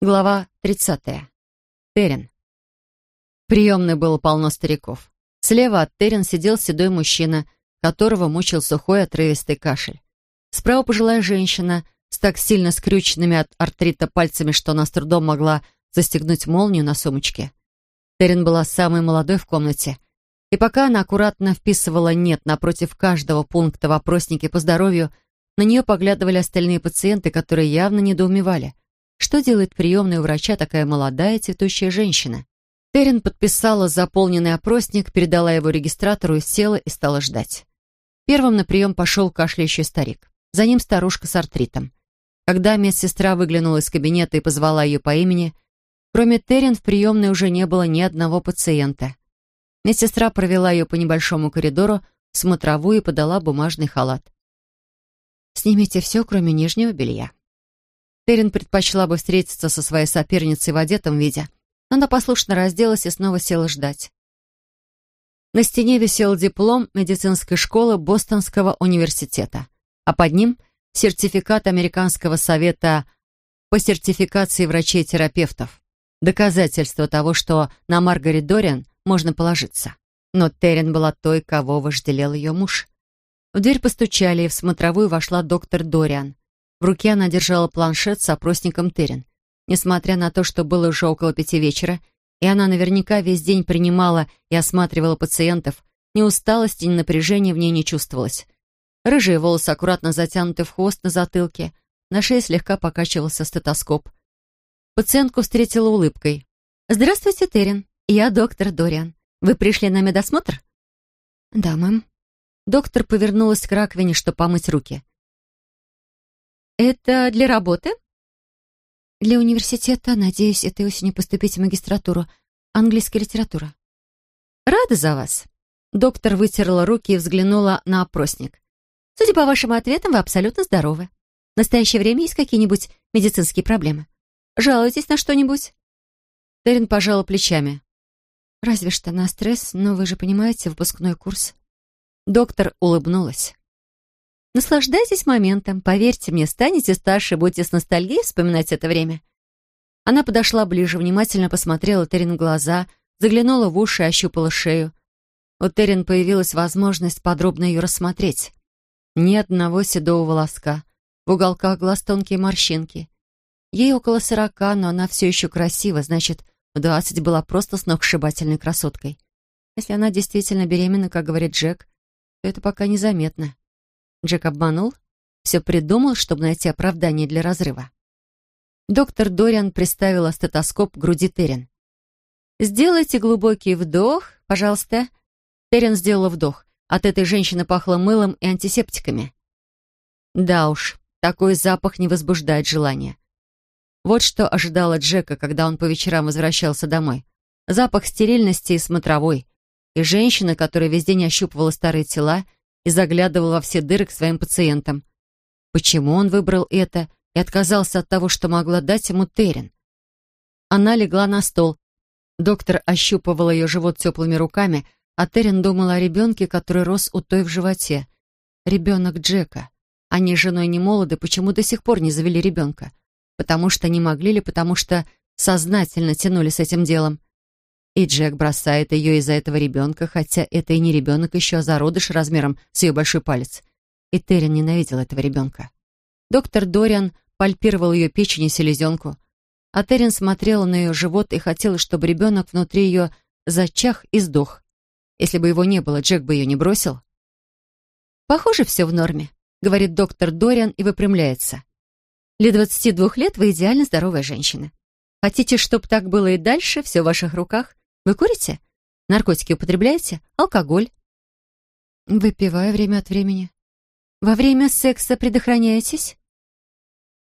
Глава 30. Терен. В приемной было полно стариков. Слева от Терен сидел седой мужчина, которого мучил сухой отрывистый кашель. Справа пожилая женщина с так сильно скрюченными от артрита пальцами, что она с трудом могла застегнуть молнию на сумочке. Терен была самой молодой в комнате. И пока она аккуратно вписывала «нет» напротив каждого пункта в опроснике по здоровью, на нее поглядывали остальные пациенты, которые явно недоумевали – что делает приемная у врача такая молодая цветущая женщина? Терен подписала заполненный опросник, передала его регистратору, села и стала ждать. Первым на прием пошел кашляющий старик. За ним старушка с артритом. Когда медсестра выглянула из кабинета и позвала ее по имени, кроме Терен в приемной уже не было ни одного пациента. Медсестра провела ее по небольшому коридору смотровую и подала бумажный халат. «Снимите все, кроме нижнего белья», Терен предпочла бы встретиться со своей соперницей в одетом виде, но она послушно разделась и снова села ждать. На стене висел диплом медицинской школы Бостонского университета, а под ним сертификат Американского совета по сертификации врачей-терапевтов. Доказательство того, что на Маргарет Дориан можно положиться. Но Терен была той, кого вожделел ее муж. В дверь постучали, и в смотровую вошла доктор Дориан. В руке она держала планшет с опросником Терен. Несмотря на то, что было уже около пяти вечера, и она наверняка весь день принимала и осматривала пациентов, ни усталости, ни напряжения в ней не чувствовалось. Рыжие волосы аккуратно затянуты в хвост на затылке, на шее слегка покачивался стетоскоп. Пациентку встретила улыбкой. «Здравствуйте, Терен. Я доктор Дориан. Вы пришли на медосмотр?» «Да, мэм». Доктор повернулась к раковине, чтобы помыть руки. «Это для работы?» «Для университета. Надеюсь, этой осенью поступить в магистратуру. Английская литература». «Рада за вас». Доктор вытерла руки и взглянула на опросник. «Судя по вашим ответам, вы абсолютно здоровы. В настоящее время есть какие-нибудь медицинские проблемы? Жалуетесь на что-нибудь?» Терен пожала плечами. «Разве что на стресс, но вы же понимаете, выпускной курс». Доктор улыбнулась. Наслаждайтесь моментом. Поверьте мне, станете старше, будете с ностальгией вспоминать это время. Она подошла ближе, внимательно посмотрела Терин в глаза, заглянула в уши и ощупала шею. У Терин появилась возможность подробно ее рассмотреть. Ни одного седого волоска. В уголках глаз тонкие морщинки. Ей около сорока, но она все еще красива, значит, в двадцать была просто сногсшибательной красоткой. Если она действительно беременна, как говорит Джек, то это пока незаметно. Джек обманул? Все придумал, чтобы найти оправдание для разрыва. Доктор Дориан приставила стетоскоп к груди Терен. «Сделайте глубокий вдох, пожалуйста». Терен сделала вдох. От этой женщины пахло мылом и антисептиками. Да уж, такой запах не возбуждает желания. Вот что ожидала Джека, когда он по вечерам возвращался домой. Запах стерильности и смотровой. И женщина, которая весь день ощупывала старые тела и заглядывал во все дыры к своим пациентам. Почему он выбрал это и отказался от того, что могла дать ему Терен? Она легла на стол. Доктор ощупывал ее живот теплыми руками, а Терен думала о ребенке, который рос у той в животе. Ребенок Джека. Они с женой не молоды, почему до сих пор не завели ребенка? Потому что не могли ли, потому что сознательно тянули с этим делом? И Джек бросает ее из-за этого ребенка, хотя это и не ребенок еще, а зародыш размером с ее большой палец. И Террин ненавидел этого ребенка. Доктор Дориан пальпировал ее печень и селезенку, а Террин смотрела на ее живот и хотела, чтобы ребенок внутри ее зачах и сдох. Если бы его не было, Джек бы ее не бросил. «Похоже, все в норме», — говорит доктор Дориан и выпрямляется. «Для 22 лет вы идеально здоровая женщина. Хотите, чтобы так было и дальше, все в ваших руках? Вы курите? Наркотики употребляете? Алкоголь? Выпиваю время от времени. Во время секса предохраняетесь?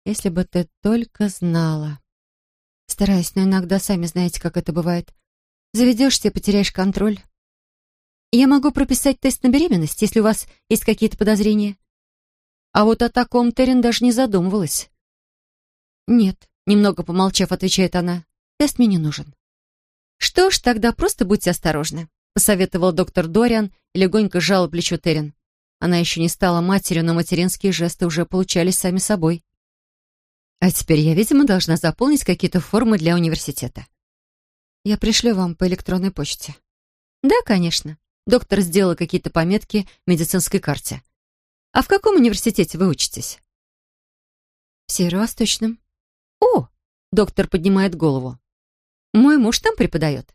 Если бы ты только знала. Стараюсь, но иногда сами знаете, как это бывает. Заведешься и потеряешь контроль. Я могу прописать тест на беременность, если у вас есть какие-то подозрения. А вот о таком Терен даже не задумывалась. Нет, немного помолчав, отвечает она. Тест мне не нужен. «Что ж, тогда просто будьте осторожны», — посоветовал доктор Дориан и легонько сжал плечо Терен. Она еще не стала матерью, но материнские жесты уже получались сами собой. А теперь я, видимо, должна заполнить какие-то формы для университета. Я пришлю вам по электронной почте. Да, конечно. Доктор сделала какие-то пометки в медицинской карте. А в каком университете вы учитесь? В Северо-Восточном. О! Доктор поднимает голову. Мой муж там преподает.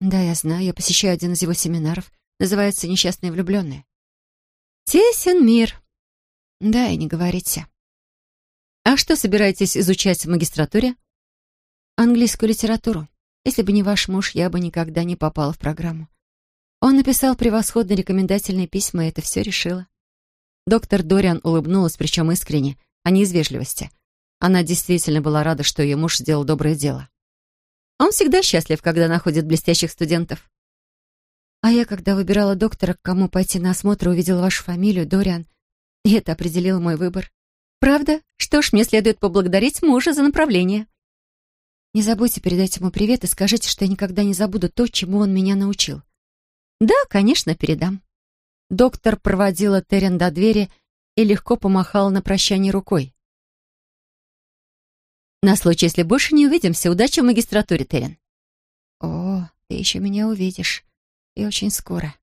Да, я знаю, я посещаю один из его семинаров. Называется «Несчастные влюбленные». Тесен мир. Да, и не говорите. А что собираетесь изучать в магистратуре? Английскую литературу. Если бы не ваш муж, я бы никогда не попала в программу. Он написал превосходные рекомендательные письма, и это все решило. Доктор Дориан улыбнулась, причем искренне, а не из вежливости. Она действительно была рада, что ее муж сделал доброе дело. Он всегда счастлив, когда находит блестящих студентов. А я, когда выбирала доктора, к кому пойти на осмотр, увидела вашу фамилию, Дориан, и это определило мой выбор. Правда? Что ж, мне следует поблагодарить мужа за направление. Не забудьте передать ему привет и скажите, что я никогда не забуду то, чему он меня научил. Да, конечно, передам. Доктор проводила Терен до двери и легко помахала на прощание рукой. На случай, если больше не увидимся, удачи в магистратуре, Терен. О, ты еще меня увидишь. И очень скоро.